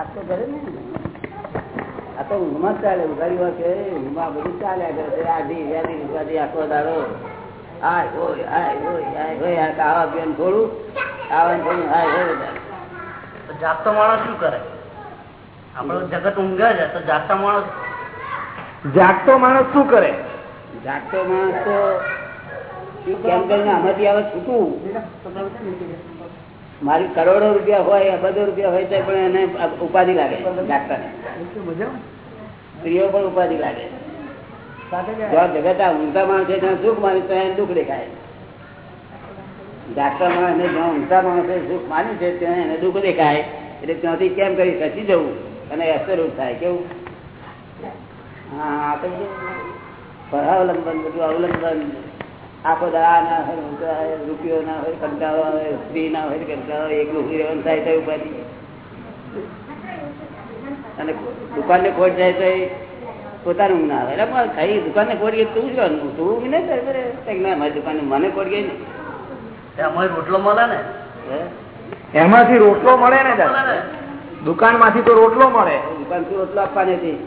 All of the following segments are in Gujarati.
આ તો કરે ને? આ તો ઊંઘમાં ચાલે ઉઘાડી વાત ઊંઘમાં બધું ચાલ્યા કરે છે આધી વ્યાધી ઉઘાડી આખો દાડો. હાય હોય હાય હોય હાય હોય આ ખાવા પીવાનું થોડું. ખાવાનું થોડું હાય હોય જાગતો માણસ શું કરે? આપણો જગત ઊંઘે છે તો જાગતા માણસ જાગતો માણસ શું કરે? જાગતો માણસ તો કેમ કરીને આમાંથી આવે છૂટું? મારી કરોડો રૂપિયા હોય અબજો રૂપિયા હોય તો પણ એને ઉપાધિ લાગે જાગતાને સ્ત્રીઓ પણ ઉપાધિ લાગે. જગત આ ઊંઘતા માણસે જ્યાં સુખ માની તો એને દુઃખ દેખાય. ડાક્ટર માણસ જ્યાં ઊંઘતા માણસે સુખ માન્યું છે ત્યાં એને દુઃખ દેખાય. એટલે ત્યાંથી કેમ કરી ખસી જવું? અને અસર થાય કેવું? હા આ તો બધું પરાવલંબન બધું અવલંબન. આખો દા ના હોય રૂપિયો ના હોય કંટાળો આવે સ્ત્રી ના હોય કંટાળો એકલું રહેવાનું થાય તો ઉપાધિ અને દુકાન ને ખોટ જાય તો એ પોતાનું ઊંઘ ના આવે. એટલે ખાઈ દુકાન ને ખોટ ગઈ તું જ તું. કંઈક ના મારી દુકાન મને ખોટ ગઈ ને. અમારે રોટલો મળે ને? હે? એમાંથી રોટલો મળે ને ને? દુકાનમાંથી તો રોટલો મળે. દુકાનથી રોટલો આપવાની હતી.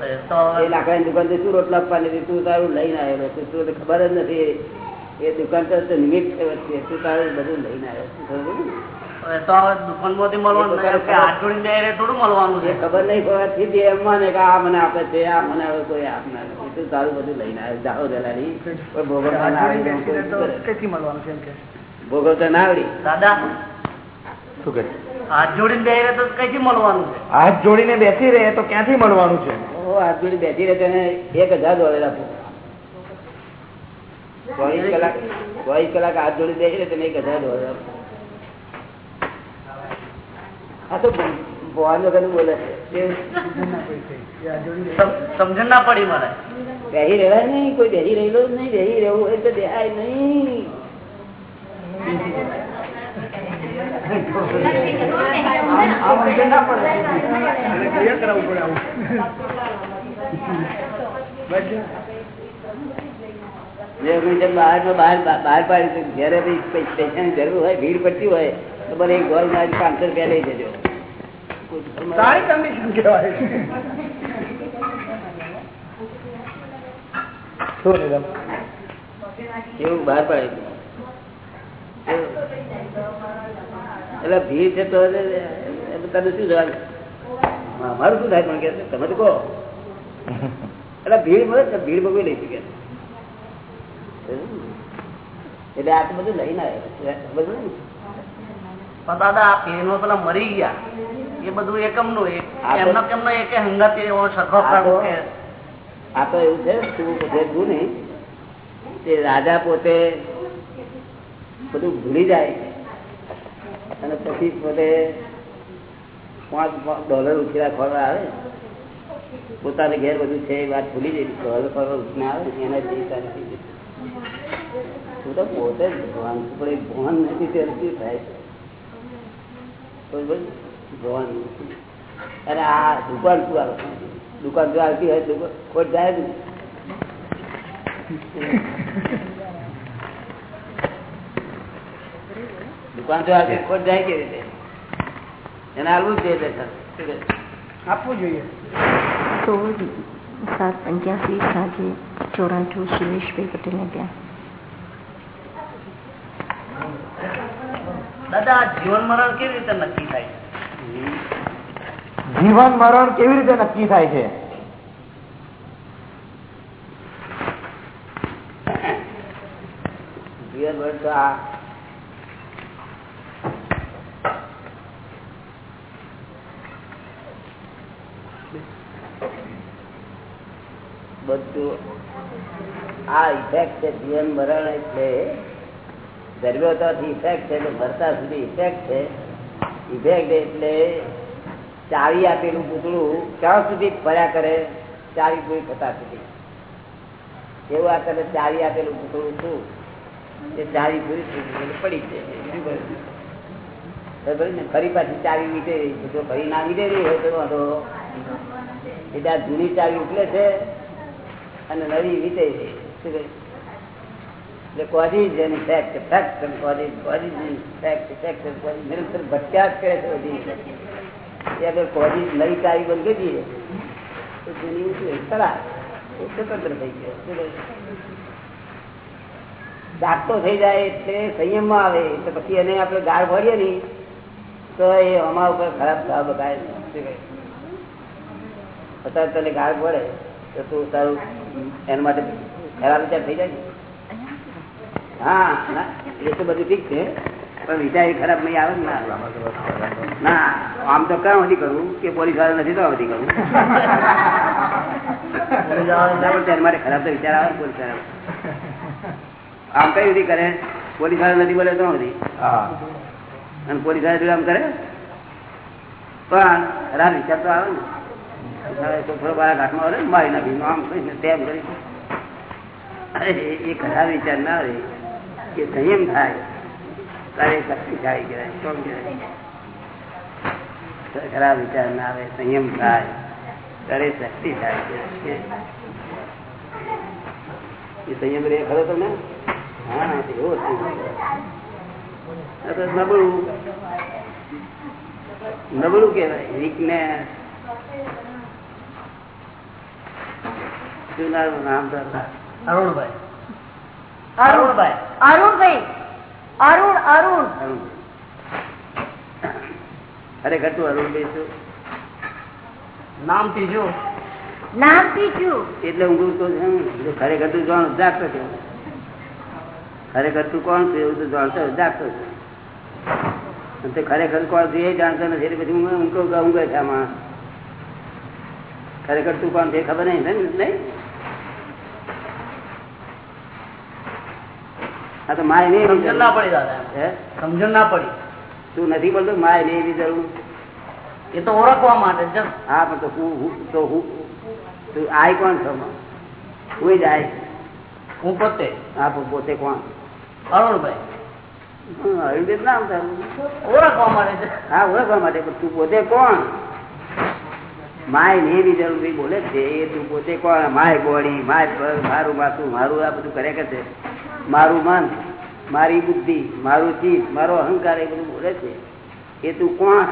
એ લાકડા ની દુકાનથી શું રોટલા આપવાની તું તારું લઈને આવ્યો છે. તું ખબર જ નથી. એ દુકાન તો નિમિત્ત છે. વચ્ચે તું તારું બધું લઈને આવ્યો છે. ખબર ને? એ તો હવે મળવાનું નહીં. હાથ જોડીને બે હારે થોડું મળવાનું એ છે ખબર નહીં પડવાથી એમ માને કે આ મને આપે છે આ મને હવે કોઈ આપનાર નથી. તું તારું બધું લઈને આવ્યો. જાઓ દલાલી. ભોગવતા ના આવડી તો કોઈ શું કરે? ભોગવતા ના આવડી દાદા? શું કહે? હાથ જોડીને બે તો કઈથી મળવાનું છે? હાથ જોડીને બેસી રહે તો ક્યાંથી મળવાનું છે? ઓહો, હાથ જોડી બેસી રહે તેને એક હજાર ડોલર આપો. ચોવીસ કલાક ચોવીસ કલાક હાથ જોડી બેસી રહે તેને એક હજાર ડોલર આપો. આ તો ભગવાન વગર બોલે. સમજણ ના પડી મને બેસી રહેવાય નહીં કોઈ બેસી રહેલો નહીં બેસી રહેવું એ તો દેહાય નહીં. જે હું જેમ બહાર નો બહાર બહાર પાડી જયારે પૈસાની જરૂર હોય ભીડ પડતી હોય તો મને એક ગોલ મારી પાંચસો રૂપિયા લઈ જજો. એવું બહાર પાડે એટલે ભીડ છે તો તને શું જવાનું મારું શું થાય? પણ કે તમે તો કહો. એટલે ભીડ મળે ને ભીડ ભગવી લઈ શકે. એટલે આ તો બધું લઈને બધું દાદા આ પેનો પેલા મરી ગયા. એ બધું એકમનું એક તો- એમનો કેમનો એક હંગાત એવો સરખો આ તો- એવું છે તું કે તે રાજા પોતે બધું ભૂલી જાય. અને પછી પોતે પાંચ પાંચ ડોલર ઉછીરા ખોરવા આવે. પોતાને ઘેર બધું છે એ વાત ભૂલી ડોલર ખોરવા ઉછીને આવે ને, એના ચિંતા નથી. તું તો પોતે જ ભગવાન પણ એ ભગવાન નથી તે શું થાય? છે ભગવાન અરે આ દુકાન શું આવે? દુકાન જો આવતી હોય દુકાન ખોટ જાય જ ને દુકાન જો આવતી ખોટ જાય કેવી રીતે? એને આવવું જ જોઈએ? આપવું જોઈએ. સોળ સાત પંચ્યાસી સાંજે ચોરાઠું સુરેશભાઈ પટેલને ત્યાં દાદા આ જીવન મરણ કેવી રીતે નક્કી થાય જીવન મરણ કેવી રીતે નક્કી થાય છે જીવનભર તો આ બધું આ ઇફેક્ટ છે જીવન મરણ એટલે ગર્ભવતાથી ઇફેક્ટ છે મરતા સુધી ઇફેક્ટ છે. ઇફેક્ટ એટલે ચાવી આપેલું પૂતળું ક્યાં સુધી ફર્યા કરે? ચાવી પૂરી થતા સુધી. એવું આ કરે ચાવી આપેલું પૂતળું શું? એ ચાવી પૂરી પડી છે? ફરી પાછી ચાવી વીટે રહી ફરી ના વીટે રહી હોય તો એટલે આ જૂની ચાવી ઉકલે છે અને નવી વીતે રહી શું કહ્યું? એટલે છે એ શું સ્વતંત્ર થઈ કહે? જાય એટલે સંયમમાં આવે. એટલે પછી એને આપણે ગાળ ભરીએ નહીં, તો એ અમારા ઉપર ખરાબ ભાવ બતાવે અત્યારે તને ગાળ પડે તો તું તારું એના માટે ખરાબ વિચાર થઈ જાય હા એ તો બધું ઠીક છે પણ વિચાર ખરાબ નહીં આવે ને ના આમ તો ક્યાં સુધી કરવું? કે પોલીસવાળા નથી તો સુધી કરું ના, પણ માટે ખરાબ તો વિચાર આવે પોલીસવાળા આમ કઈ સુધી કરે? પોલીસવાળા નથી બોલે તો સુધી અને પોલીસવાળા આમ કરે? પણ ખરાબ વિચાર તો આવે ને. હવે તો થોડો મારા ઘાટમાં આવે ને, મારી નાખી. આમ કરીને તેમ કરી અરે, એ ખરાબ વિચાર ના આવે. કે સંયમ થાય. તારે શક્તિ થાય કહેવાય શું કહેવાય. ખરાબ વિચાર ના આવે, સંયમ થાય. તારે શક્તિ થાય કહેવાય. એ સંયમ રે ખરો તમને? હા એવો સંયમ. આ તો નબળું. નબળું કહેવાય. વીકનેસ શું નામ અરુણભાઈ. અરુણભાઈ. અરુણભાઈ. અરુણ અરુણ. અરુણભાઈ. છું. નામ ત્રીજું નામ પીછું એટલે હું તો ખરેખર તું જાણ જાગતો છે ખરેખર તું કોણ છે એવું તો જાણતો જાગતો છે ખરેખર કોણ છે એ જાણતો નથી. એટલે પછી હું ઊંઘો ઊંઘે છે આમાં ખરેખર તું કોણ છે ખબર નહીં તો માય નહીં સમજણ ના પડી દાદા સમજણ ના પડી. તું નથી બોલતો માય નહીં એવી જરૂર? એ તો ઓળખવા માટે જ હા પણ તો હું તો હું તું આય કોણ છો હું જાય હું પોતે. હા પણ પોતે કોણ? અરુણભાઈ. હરિદેવ નામ તારું ઓળખવા માટે જ. હા ઓળખવા માટે તું પોતે કોણ? માય ને એવી જરૂર બોલે છે એ તું પોતે કોણ? માય ગોળી માય મારું માથું મારું આ બધું કરે કે છે? મારું મન મારી બુદ્ધિ મારું ચીજ મારો અહંકાર એ બધું બોલે છે. એ તું કોણ?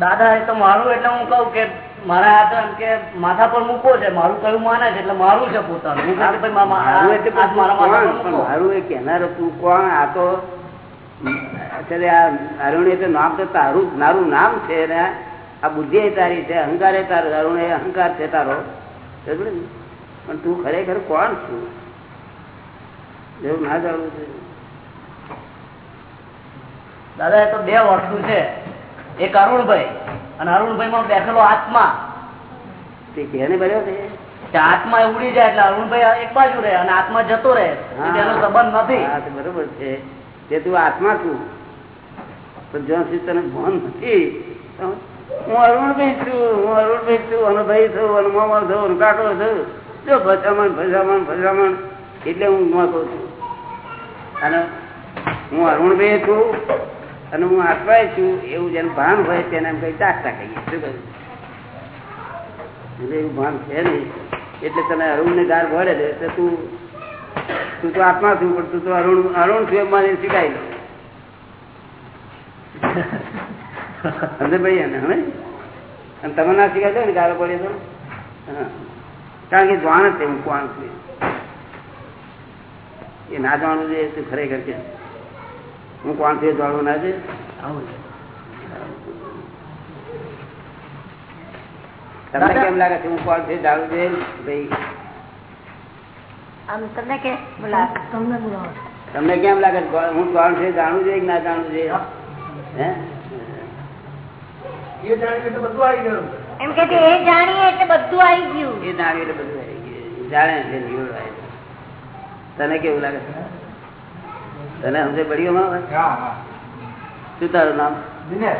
દાદા એ તો મારું એટલે હું કઉ કે મારા હાથ એમ કે માથા પર મૂકો છે. મારું કયું માને છે એટલે મારું છે પોતાનું. મારું એટલે. મારું એ કહેનારો તું કોણ? આ તો અત્યારે આ અરુણ એ તો નામ તો તારું મારું નામ છે ને આ બુદ્ધિ તારી છે અહંકાર એ તારો અરુણ એ અહંકાર છે તારો. પણ તું ખરેખર કોણ છું? એવું ના જાણવું છે. દાદા એ તો બે વસ્તુ છે. એક અરુણભાઈ અને અરુણભાઈ માં બેઠેલો આત્મા. તે કેને બન્યો છે? કે આત્મા ઉડી જાય એટલે અરુણભાઈ એક બાજુ રહે અને આત્મા જતો રહે. તેનો સંબંધ નથી. બરોબર છે. તે તું આત્મા છું. પણ જ્યાં સુધી તને ભાન નથી હું અરુણભાઈ છું, હું અરુણભાઈ છું, અનુભાઈ છું અને મામા છું અને કાકો છું. જો ભજામણ ભજામણ ભજામણ એટલે હું ન કહું છું. અને હું અરુણભાઈ છું અને હું આત્માય છું, એવું જેને ભાન હોય તેને એમ કઈ દાખલા કહીએ. શું કહ્યું? એટલે એવું ભાન છે નહીં. એટલે તને અરુણ ને ગાર છે તો તું તું તો આત્મા છું, પણ તું તો અરુણ અરુણ છું એમ મારે શીખાય સમજે ભાઈ એને હવે અને તમે ના શીખાય છો ને ગાળો પડે તો કારણ કે જાણ જ છે હું કોણ છું. એ ના જાણવું જોઈએ તું ખરેખર છે હું કોણ છું એ જાણવું ના છે. તમને કેમ લાગે છે હું કોણ છે જાણવું જોઈએ ભાઈ? તમને કે કેમ લાગે છે? હું કોણ છે જાણવું જોઈએ કે ના જાણવું જોઈએ? હે? એમ કે એ જાણીએ એટલે બધું આવી ગયું. એ જાણ્યું એટલે બધું આવી ગયું. જાણે એટલે નિવડ આવે. તને કેવું લાગે તને સમજે પડ્યું શું તારું નામ? દિનેશ.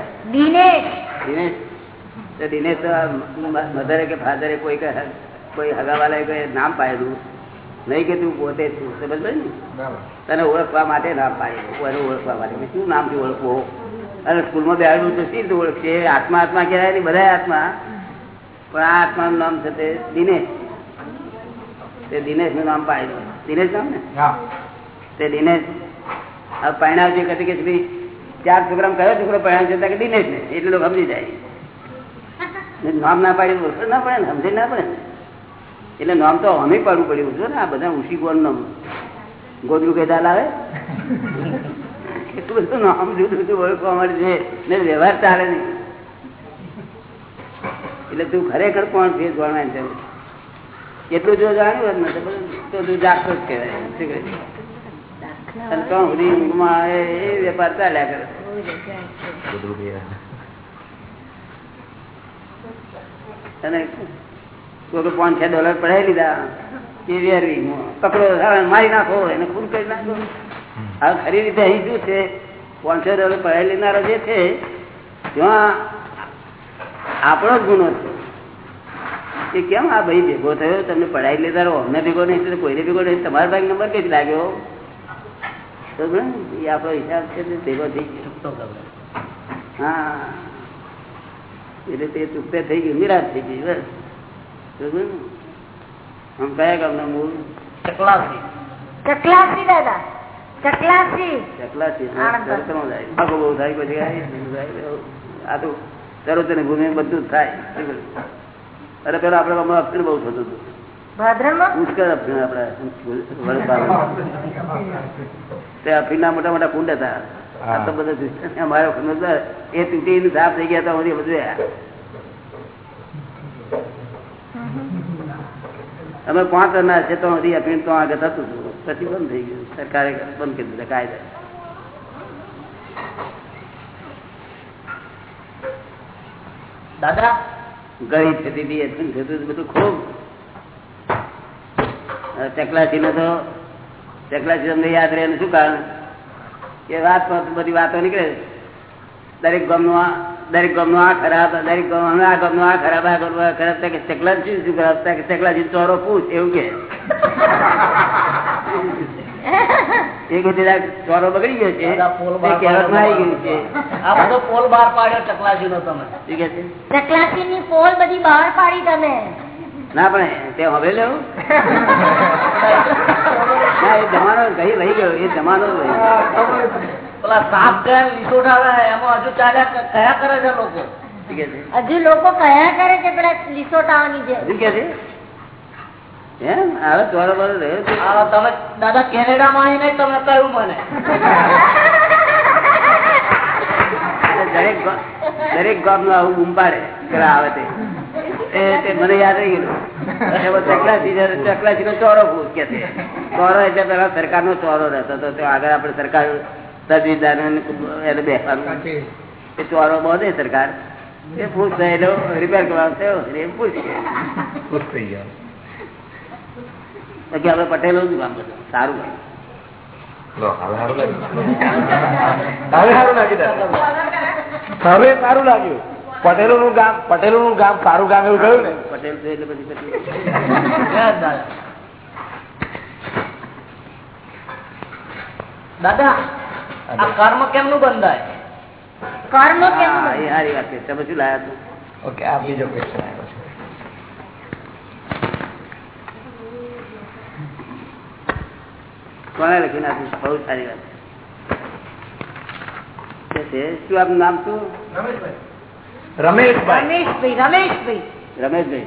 દિનેશ. તો દિનેશ તો આ મ- મધરે કે ફાધરે કોઈ કહે કોઈ હગાવાલાએ કોઈ નામ પાડેલું નહીં કે તું પોતે છું. સમજ ને? તને ઓળખવા માટે નામ પાડેલું ઓળખવા માટે? મેં શું નામથી ઓળખવો અને સ્કૂલમાં બેહાડવું તો સીધું ઓળખશે? આત્મા આત્મા કહેવાય નહીં બધા આત્મા. પણ આ આત્માનું નામ છે તે દિનેશ. તે દિનેશનું નામ પાડ્યું દિનેશ નામ ને? તે દિનેશ. હવે પાયણા જે કદી કે ભાઈ ચાર છોકરા કયો છોકરો પહેણા છે? કે દિનેશ ને. એટલે લોકો સમજી જાય. નામ ના પાડી ઓળખ ના પડે ને સમજી ના પડે ને. એટલે નામ તો અમે પાડવું પડ્યું. છે ને આ બધા ઉશી કોણ નામ ગોદરું કેદાર આવે? એટલું બધું નામ જુદું જુદું ઓળખવા મળે છે. ને વ્યવહાર ચાલે નહીં. એટલે તું ખરેખર કોણ છે જાણવાની જરૂર. એટલું જો જાણ્યું તો તું જાગતો જ કહેવાય. શું કહે? વેપાર ચાલ્યા કરે. અને કોઈ પાંચ છ ડોલર પડાવી લીધા એ વેરવી પકડો મારી નાખો, એને ખૂન કરી નાખો. હવે ખરી રીતે અહીં શું છે? પાંચસો ડોલર પડાવી લેનારો જે છે ત્યાં આપણો જ ગુનો છે. એ કેમ આ ભાઈ ભેગો થયો? તમને પઢાઈ લેતા રહો અમને ભેગો નહીં તો કોઈને ભેગો નહીં તમારા ભાઈ નંબર કઈ લાગ્યો? તો એ આપણો હિસાબ છે તે ભેગો થઈ ગયો. હા. એટલે તે ચૂકતે થઈ ગયું નિરાશ થઈ ગઈ બસ. ને? આમ કયા ગામના મૂળ? ચકલાસી. ચકલાસી દાદા. ચકલાસી. ચકલાસી આણંદ. ચરતનો જાય. ભાગો બહુ થાય પછી આ તો ચરોતર ભૂમિ બધું થાય. અરે પેલા આપડે ગામમાં અક્ષર બહુ થતું હતું. મોટા મોટા કુંડ હતા. આ તો બધા મારો એ તૂટી સાફ થઈ ગયા હતા બધું બધું અમે પાંચ ના છે તો હજી અફીણ તો આગળ થતું હતું. પછી બંધ થઈ ગયું. સરકારે બંધ કરી દીધા, કાયદા. દાદા, ગરીબ થતી હતી અફીણ થતું બધું ખૂબ. ચકલાસી તો ચકલાસી તમને યાદ રહે શું કારણ? કે વાત બધી વાતો નીકળે દરેક ગામનું દરેક ગામનું આ ખરાબ, દરેક ગામ આ ગામનું આ ખરાબ, આ ગામનું ખરાબ. કે ચકલાસી શું ખરાબ? કે ચકલાસી ચોરો પૂછ, એવું કે. એક વખતે ચોરો બગડી ગયો છે. આ બધો પોલ બહાર પાડ્યો ચકલાસી નો તમે. શું કહે છે? ચકલાસી ની પોલ બધી બહાર પાડી તમે. ના પણ તે હવે લેવું? ના એ જમાનો ગઈ રહી ગયો એ જમાનો. પેલા સાપ ગયા લીસોટા આવે એમાં હજુ ચાલ્યા કયા કરે છે લોકો? હજુ લોકો કયા કરે છે પેલા લીસોટાઓની જે કે છે? એમ? હવે ચોરો બરો રહ્યો તમે દાદા કેનેડામાં આવીને તમે કહ્યું મને. દરેક દરેક ગામનું આવું બૂમ આવે તે. મને યાદ રહી ગયું. ચકલાસી નો ચોરો કે છે. ચોરો એટલે પેલા સરકાર નો ચોરો રહેતો હતો. તો આગળ આપડે સરકાર તજવીજદાર એને બેસવાનું. એ ચોરો બોધે સરકાર. એ પૂછ થયેલો રિપેર કરવાનો થયો એ પૂછ. ખુશ થઈ ગયા. બાકી આપડે પટેલો નું કામ બધું સારું કામ હવે સારું લાગ્યું. પટેલો નું ગામ પટેલો નું ગામ સારું ગામ એવું થયું ને? પટેલ એટલે પછી પછી દાદા આ કર્મ કેમનું બંધાય? કર્મ કેમ યાર એ સારી વાત છે. તમે શું લાયા તું ઓકે આ બીજો ક્વેશ્ચન આવ્યો છે કોને લખી નાખ્યું બહુ સારી વાત. છે કે છે? શું આપનું નામ શું? રમેશભાઈ. રમેશભાઈ રમેશભાઈ. રમેશભાઈ.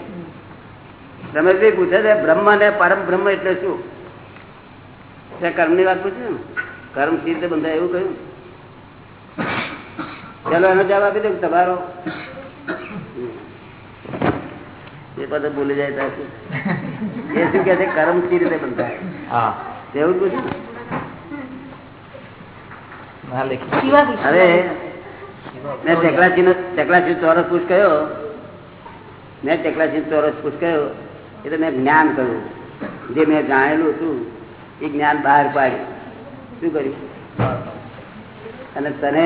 રમેશભાઈ પૂછે છે બ્રહ્મ ને પરમ બ્રહ્મ એટલે શું? કર્મની વાત પૂછી ને. કર્મ સી રીતે બંધાય એવું કહ્યું? ચાલો એનો જવાબ આપી દઉં તમારો. એ બધા ભૂલી જાય એ શું કે છે? કર્મ સી રીતે બંધાય? હા. એવું પૂછ્યું હવે મેં ચકલાસી નો ચકલાસી ચોરસ પૂછ કયો મેં ચકલાસી ચોરસ પૂછ કયો એ તો મેં જ્ઞાન કર્યું. જે મેં જાણેલું હતું એ જ્ઞાન બહાર પાડ્યું. શું કર્યું? અને તને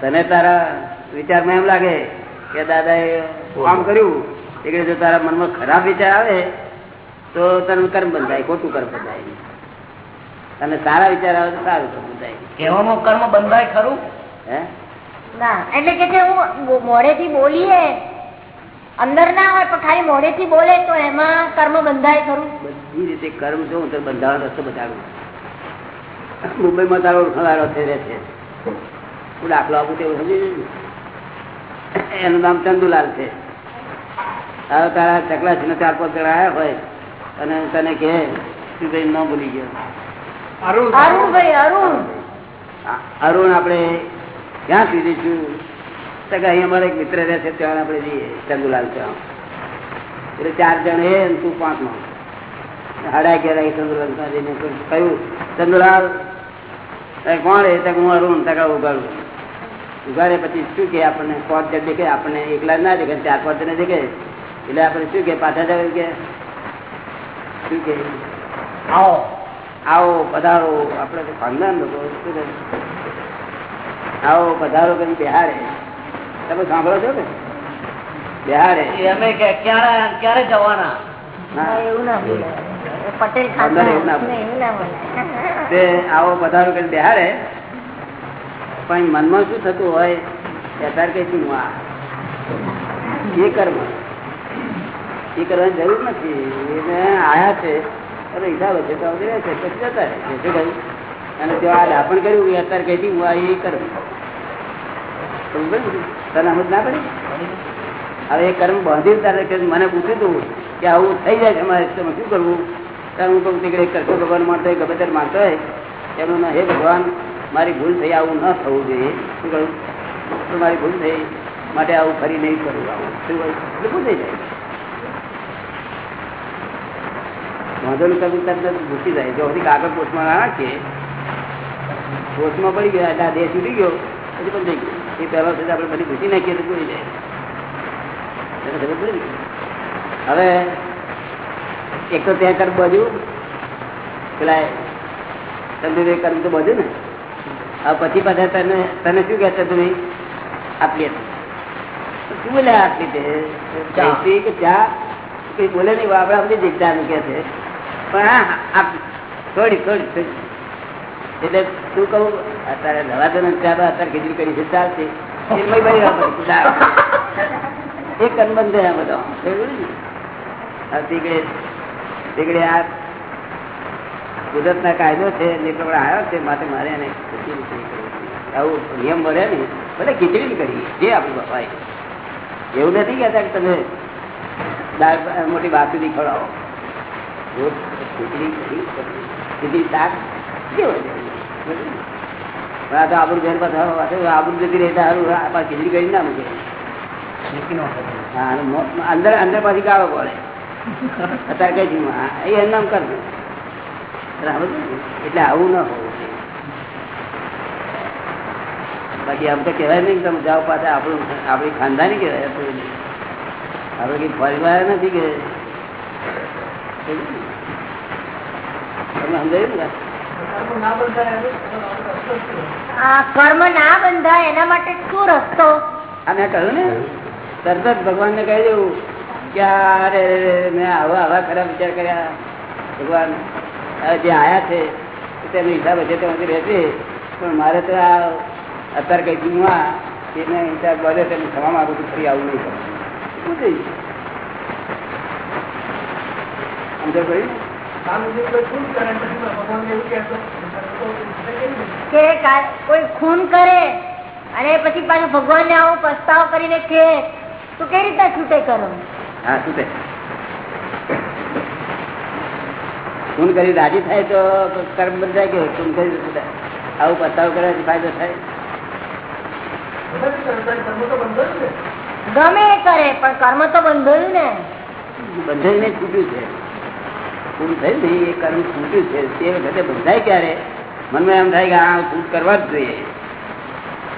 તને તારા વિચારમાં એમ લાગે કે દાદા એ કામ કર્યું. એટલે જો તારા મનમાં ખરાબ વિચાર આવે તો તને કર્મ બંધાય ખોટું કર્મ બંધાય અને સારા વિચાર આવે તો સારું કર્મ બંધાય કહેવાનું કર્મ બંધાય ખરું? હે? ના એટલે કે હું મોડેથી બોલીએ. અંદર ના હોય પણ ખાલી મોડેથી બોલે તો એમાં કર્મ બંધાય ખરું? બધી રીતે કર્મ જો હું તો બંધાવાનો રસ્તો બતાડું. મુંબઈમાં તારો ઓળખાણવાળો થઈ રહે છે. હું દાખલો આપું તેવું સમજી એનું નામ ચંદુલાલ છે. હવે તારા ચકલાસી ચાર પાંચ જણા આવ્યા હોય. અને તને કે ભાઈ ન ભૂલી ગયો. અરુણ. ભાઈ અરુણ. આપણે ક્યાં સુધી છું? તો કે અહીં અમારે એક મિત્ર રહે છે ત્યાં આપણે જઈએ ચંદુલાલ ત્યાં એટલે ચાર જણ એ અને તું પાંચમાં સાડા અગિયાર આવી ચંદુલાલ ત્યાં જઈને કહ્યું. ચંદુલાલ કોણ રે તક હું અરુણ તક ઉગાડું ઉગાડે પછી શું કે આપણને? પાંચ જણ દેખે આપણને એકલા ના દેખે ચાર પાંચ જણ દેખે એટલે આપણે શું કે પાછા જાવ કે? શું કે આવો. આવો પધારો. આપણે ખાનદાન લોકો આવો પધારો કરી બિહારે. તમે સાંભળો છો ને? બિહારે. અમે ક્યારે ક્યારે જવાના? ના, હા. એવું ના બોલાય. પટેલ અંદર ખાતા એવું ના બોલાય. એવું ના બોલાય. તે આવો પધારો કરી બિહારે. પણ મનમાં શું થતું હોય? કે અત્યારે કઈ શું આ? એ કર્મ. એ કરવાની જરૂર નથી. એને આયા છે. અને હિસાબ છે તો છે. જતા રહે છે. અને જો આ દાપણ કર્યું, એ અત્યારે કહેતી હું આ એ કર્મ. તને સમજ ના પડી? હવે એ કર્મ બાંધ્યું ત્યારે કે મને પૂછ્યું હતું કે આવું થઈ જાય છે અમારે તમે શું કરવું? ત્યારે હું કહું, તીકડે કરશો ભગવાન માનતો હોય ગમે ત્યારે માનતો હોય એમનું હે ભગવાન, મારી ભૂલ થઈ, આવું ન થવું જોઈએ. શું કહ્યું? મારી ભૂલ થઈ, માટે આવું ફરી નહીં કરવું આવું. શું કહ્યું? એટલે વાંધોનું તરત ઘૂસી જાય. જો હજી કાગળ પોસ્ટમાં નાખીએ, પોસ્ટમાં પડી ગયો આ દેશ ઉડી ગયો, પછી પણ થઈ ગયો. એ પહેલો સુધી આપણે બધી ઘૂસી નાખીએ તો પૂરી જાય. હવે એક તો ત્યાં કર્મ બધું, પેલા તંદુરી કર્મ તો બધું ને. હવે પછી પાછા તને તને શું કહેતા તમે હતી શું બોલે આપી દે. કે ચા કઈ બોલે નહીં, આપણે બધી જગ્યા મૂકે છે. એટલે શું કહું અત્યારે દવા તો અત્યારે ખીચડી કરી છે, ચાલશે એ મય બળી રાખો. દાળ. એ કનબંધ છે આ બધો? તીકડે તીકડે આ કુદરત ના કાયદો છે નીકળવા આવ્યો છે માટે મારે એને. આવું નિયમ મળે ને, ભલે ખીચડી કરી જે આપણું બાપાએ એવું નથી કહેતા કે તમે મોટી બાસુદી ખવડાવો આ તો રહેતા સારું ખીચડી કરી ના મૂકે અંદર અંદર પાછી ગાળો પડે અત્યારે કઈ છું? એટલે આવું ના હોવું બાકી આમ તો કહેવાય નહીં તમે જાઓ પાછા આપણું આપણી ખાનદાની કહેવાય. આપણે કઈ પરિવાર નથી કે તમે સમજાયું ને કર્મ ના બંધાય એના માટે શું રસ્તો? મેં કહ્યું ને? તરત જ ભગવાનને કહી દેવું કે આ રે રે રે, મેં આવા આવા ખરાબ વિચાર કર્યા. ભગવાન જે આયા છે તેનો હિસાબ હશે તેમાંથી રહેશે. પણ મારે તો આ અત્યારે કઈ આ એને હિસાબ બધે તેને થવા માંગુ છું ફરી આવું નહીં કરું. શું થઈ સમજો ભાઈ કે કોઈ ખૂન કરે અને પછી પાછું ભગવાન ને આવું પસ્તાવ કરીને કે તો કેવી રીતના છૂટે કરો? હા છૂટે. ખૂન કરી રાજી થાય તો કર્મ બંધાય કે ખૂન કરી આવું પસ્તાવ કરવાથી ફાયદો થાય? ગમે કરે પણ કર્મ તો બંધાયું ને. બંધાઈને છૂટ્યું છે. ખૂન થયું ને એ કર્મ છૂટ્યું છે. તે વખતે બંધાય ક્યારે? મનમાં એમ થાય કે આ છૂટ કરવા જ જોઈએ.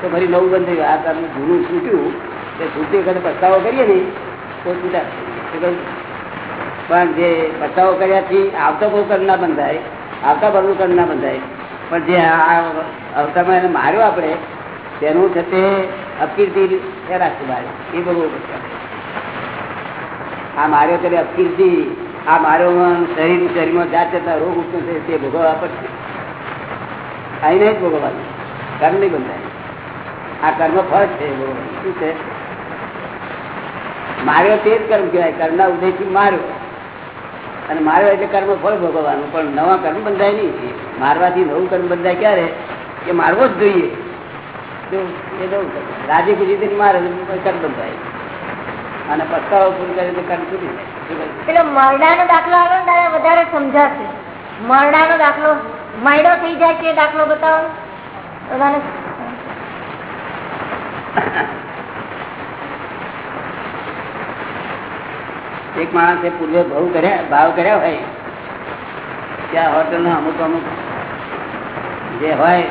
તો ફરી નવું બંધાયું આ કર્મ જૂનું છૂટ્યું તે છૂટી વખતે પસ્તાવો કરીએ ને, તો છૂટા પણ જે પસ્તાવો કર્યાથી આવતો બહુ કર્મ ના બંધાય. આવતા ભરનું કર્મ ના બંધાય. પણ જે આ અવતારમાં એને માર્યો આપણે, તેનું છે તે અકીર્તિ એ મારે એ બહુ આ માર્યો ત્યારે અકીર્તિ આ મારો શરીર શરીરમાં જાત જતા રોગ ઉત્પન્ન થાય તે ભોગવવા પડશે. અહીં નહીં જ ભોગવવાનું. કર્મ નહીં બંધાય. આ કર્મ ફળ છે શું છે? માર્યો તે જ કર્મ કહેવાય. કર્મના ઉદયથી માર્યો. અને માર્યો એટલે કર્મ ફળ ભોગવવાનું. પણ નવા કર્મ બંધાય નહીં. મારવાથી નવું કર્મ બંધાય ક્યારે? કે મારવો જ જોઈએ. રાજી ખુશી થી મારે કર્મ બંધ થાય અને પસ્તાવો પૂરું કરે તો કર્મ છૂટી મરડાનો દાખલો આવ્યો ને દાદા વધારે સમજાશે. મરડાનો દાખલો મરડો થઈ જાય છે દાખલો બતાવો. બધાને એક માણસે પૂર્વે ભાવ કર્યા ભાવ કર્યા હોય ત્યાં હોટલ નો અમુક અમુક જે હોય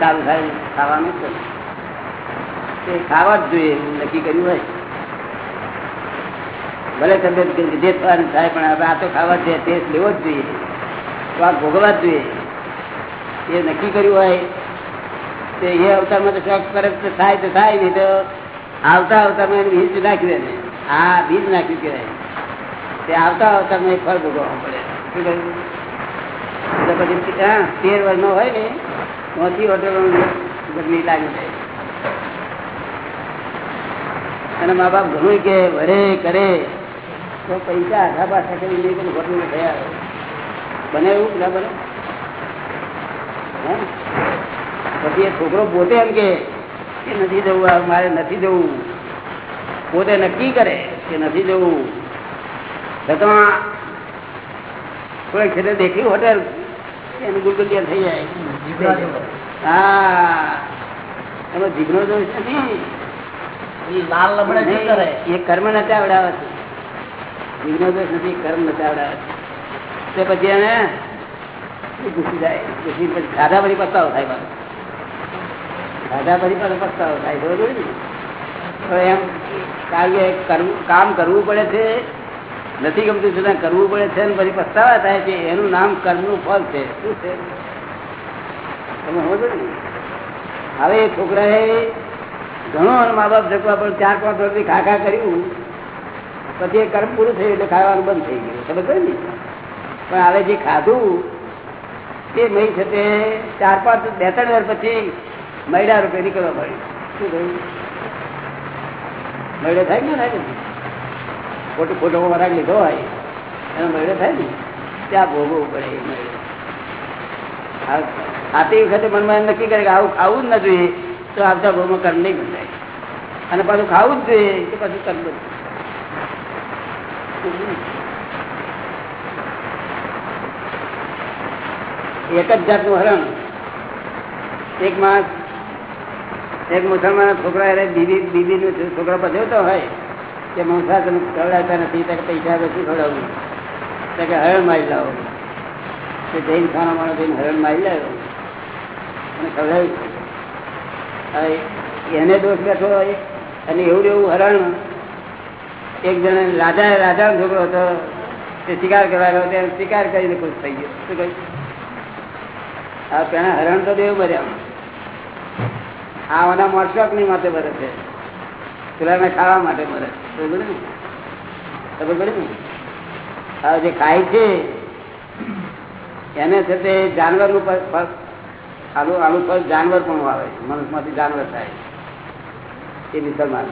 સારું સારું ખાવાનું છે. ખાવા જ જોઈએ, નક્કી કર્યું હોય. ભલે તબિયત જે થવાનું થાય, પણ હવે આ તો ખાવા છે ટેસ્ટ લેવો જ જોઈએ. તો આ ભોગવવા જ જોઈએ. એ નક્કી કર્યું હોય, તે એ અવતારમાં તો શોખ કરે તો થાય તો થાય, નહીં તો આવતા અવતારમાં એને બીજ નાખી દે ને આ બીજ નાખ્યું કહેવાય. તે આવતા અવતારમાં ફળ ભોગવવા પડે. શું કહ્યું? પછી, હા, તેર વર્ષનો હોય ને ત્યાંથી હોટલો ગરમી લાગી જાય. અને મા બાપ ઘણું કે વરે કરે. તો પૈસા આધા પાછા કરી લઈ ગયેલું હોટલ થયા. બને એવું ના બને? પછી એ છોકરો પોતે એમ કે નથી જવું મારે નથી જવું. પોતે નક્કી કરે કે નથી જવું. છતાં કોઈ ક્ષેત્રે દેખ્યું હોટેલ એનું ગુલગુલિયા થઈ જાય. હા. એમાં જીગનો જોઈશે નથી લાલ લમડે શું કરે? એ કર્મ નચાવડાવે છે જીગનો નથી કર્મ નચાવડાવે છે તે પછી એને ઘૂસી જાય ઘૂસી પછી ખાધા પછી પસ્તાવો થાય ખાધા પછી પાછો પસ્તાવો થાય બરોબર ને? એમ કારણ કે કામ કરવું પડે છે નથી ગમતું છતાં કરવું પડે છે અને પછી પસ્તાવા થાય છે એનું નામ કર્મનું ફળ છે. શું છે? તમે સમજો ને? હવે એ છોકરાએ ઘણો મા બાપ જગવા પણ ચાર પાંચ વર્ષથી ખા ખા કર્યું. પછી એ કર્મ પૂરું થયું એટલે ખાવાનું બંધ થઈ ગયું. ખબર પડી ને? પણ હવે જે ખાધું તે મહી છે તે ચાર પાંચ, બે ત્રણ વર્ષ પછી મહિલા રૂપે નીકળવા પડ્યું શું થયું? મહિડો થાય ને ખોટું ખોટો વરાગ લીધો હોય, એનો મહિડો થાય ને? ત્યાં ભોગવવું પડે એ મહિડો આતી વખતે મનમાં નક્કી કરે કે આવું ખાવું જ ન જોઈએ. તો આવતા ભાવમાં કર્મ નહીં બંધાય. અને પાછું ખાવું જ જોઈએ કે પાછું કર્મ. એક જ જાતનું હરણ. એક માણસ, એક મુસલમાન છોકરા એટલે દીદી બીબી નું છોકરો બધેવતો હોય કે મંસા તમે ખવડાવતા નથી, તો પૈસા પછી ખવડાવવું? ત્યાં હરણ મારી લાવો. કે જૈન ખાના માણસ જઈને હરણ મારી લાવ્યો. અને ખવડાવ્યું. એને દોષ બેઠો હોય અને એવું એવું હરણ એક જણા રાજા રાજાનો છોકરો હતો, તે શિકાર કરવા ગયો તે શિકાર કરીને ખુશ થઈ ગયો. શું કહ્યું? આ પેલા હરણ તો દેવું મર્યા. આ ઓના મોટશોકની માટે મરે છે. પેલાને ખાવા માટે મરે છે. ખબર પડે ને? આ જે ખાય છે, એને છે તે જાનવર આનું આલુ ફળ જાનવર પણ આવે મનુષ્યમાંથી જાનવર થાય એ મુસલમાન.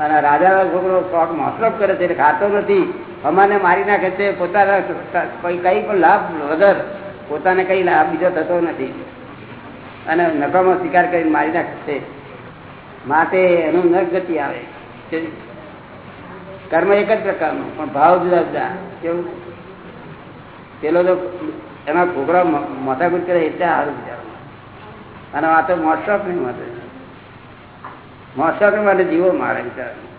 અને રાજા છોકરો શોખ મોસરફ કરે છે, એટલે ખાતો નથી. અમાને મારી નાખે છે, પોતાના કઈ પણ લાભ વગર પોતાને કઈ લાભ બીજો થતો નથી. અને નકામો શિકાર કરીને મારી નાખે છે. માટે એનું ન ગતિ આવે કર્મ એક જ પ્રકારનું, પણ ભાવ જુદા જુદા. કેવું? પેલો તો એના છોકરા માથાકૂટ કરે એટલે સારું બિચારો. અને આ તો મોટશોખ નહીં માટે મોટશોખ માટે જીવો મારે બિચારા.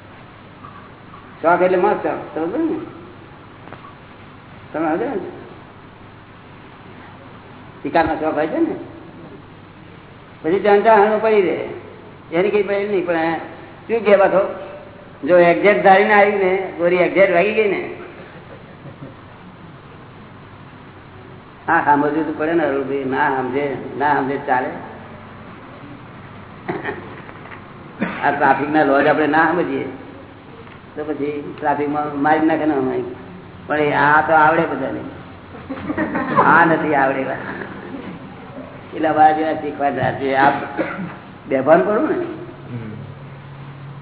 શોખ એટલે મોટશોખ સમજો ને? તમે સમજો ને? શિકારનો શોખ હોય છે ને? પછી જાણતા હાણું પડી રહે. એની કઈ પડી નહીં, પણ શું કહેવા તો? જો એક્ઝેક્ટ ધારીને આવી ને ગોરી એક્ઝેક્ટ વાગી ગઈ ને હા સમજવું તો પડે ને અરુણભાઈ. ના સમજે ના સમજે ચાલે. આ ટ્રાફિક ના લોજ આપણે ના સમજીએ. તો પછી ટ્રાફિકમાં મારી નાખે ને અમે પણ આ તો આવડે બધાને. આ નથી આવડે એટલે અમારા જેવા શીખવા જાતે આ બેભાન કરું ને.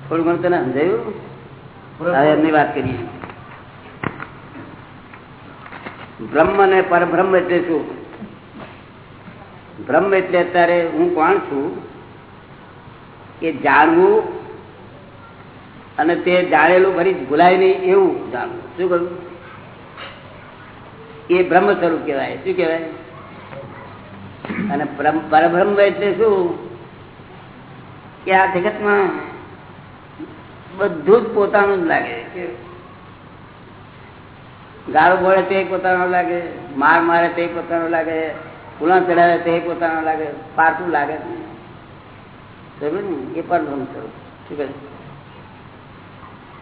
થોડું ઘણું તને સમજાયું? હવે એમની વાત કરીએ. બ્રહ્મ અને પરબ્રહ્મ એટલે શું? બ્રહ્મ એટલે અત્યારે હું કોણ છું? એ જાણવું અને તે જાણેલું ફરી ભૂલાય નહીં એવું જાણવું. શું કહ્યું? એ બ્રહ્મ સ્વરૂપ કહેવાય. શું કહેવાય? અને પરબ્રહ્મ એટલે શું? કે આ જગતમાં બધું જ પોતાનું જ લાગે ગાળો બોળે તે પોતાનો લાગે, માર મારે તે પોતાનો લાગે ફૂલા ચડાવે તે પોતાનો લાગે, પારતું લાગે. સમજ ને? એ પરભ્રમ સ્વરૂપ ઠીક છે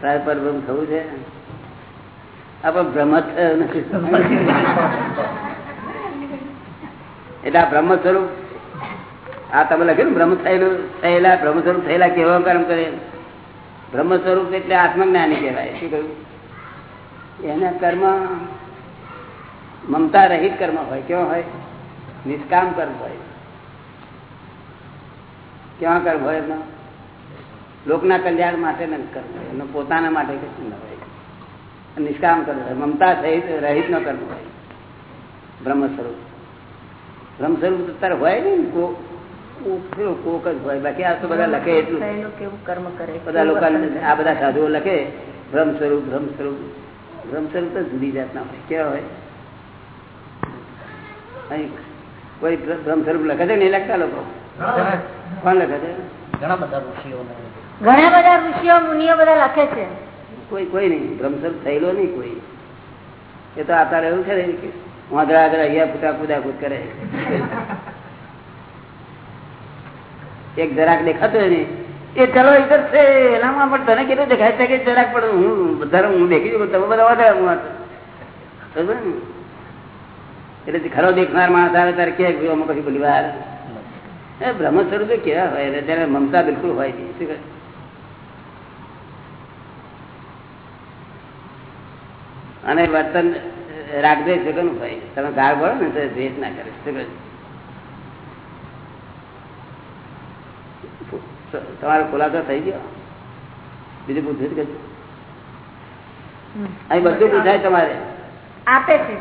તારે પરભ્રમ થવું છે? આપણે ભ્રમ થયો નથી. એટલે આ બ્રહ્મ સ્વરૂપ, આ તમે લખ્યું બ્રહ્મ થયેલું, થયેલા, બ્રહ્મ સ્વરૂપ થયેલા કેવા કર્મ કરે? બ્રહ્મ સ્વરૂપ એટલે આત્મજ્ઞાની કહેવાય. શું કહ્યું? એના કર્મ મમતા રહિત કર્મ હોય કેવો હોય? નિષ્કામ કર્મ હોય. કેવા કર્મ હોય એમના લોકના કલ્યાણ માટે ન કર્મ હોય એનો પોતાના માટે કશું ન હોય. નિષ્કામ કર્મ હોય મમતા સહિત રહિત નો કર્મ હોય. બ્રહ્મ સ્વરૂપ બ્રહ્મ સ્વરૂપ તો તારે હોય ને કોક જ હોય. બાકી આ તો બધા લખે એટલું. કેવું કર્મ કરે? બધા લોકો આ બધા સાધુઓ લખે બ્રહ્મ સ્વરૂપ બ્રહ્મ સ્વરૂપ બ્રહ્મ તો જુદી જાતના હોય. કેવા હોય? અહીં કોઈ સ્વરૂપ લખે છે નહીં લખતા લોકો. કોણ લખે છે? ઘણા બધા ઋષિઓ ઘણા બધા ઋષિઓ મુનિઓ બધા લખે છે. કોઈ કોઈ નહીં. બ્રહ્મ થયેલો નહીં કોઈ. એ તો અત્યારે એવું છે ને કે વાંદરા આગળ અહીંયા પૂતા પૂતા કૂદ કરે. એક જરાક દેખાતો હોય ને એ ચલો ઇધર છે, એનામાં પણ તને કેટલું દેખાય છે કે જરાક પણ હું બધા હું દેખી છું તમે બધા વધારે હું? એટલે ખરો દેખનાર માણસ આવે ત્યારે કે આમાં કશું બોલી વાર. બ્રહ્મ સ્વરૂપે કેવા હોય? એટલે ત્યારે મમતા બિલકુલ હોય નહીં. શું અને વર્તન રાગદ્વેષ વગરનું હોય. તમે ગાળ બોલો ને તો દ્વેષ ના કરે. શું કહે? તમારો ખુલાસો થઈ ગયો? બીજું પૂછ્યું કે અહીં બધું પૂછાય તમારે. આપે છે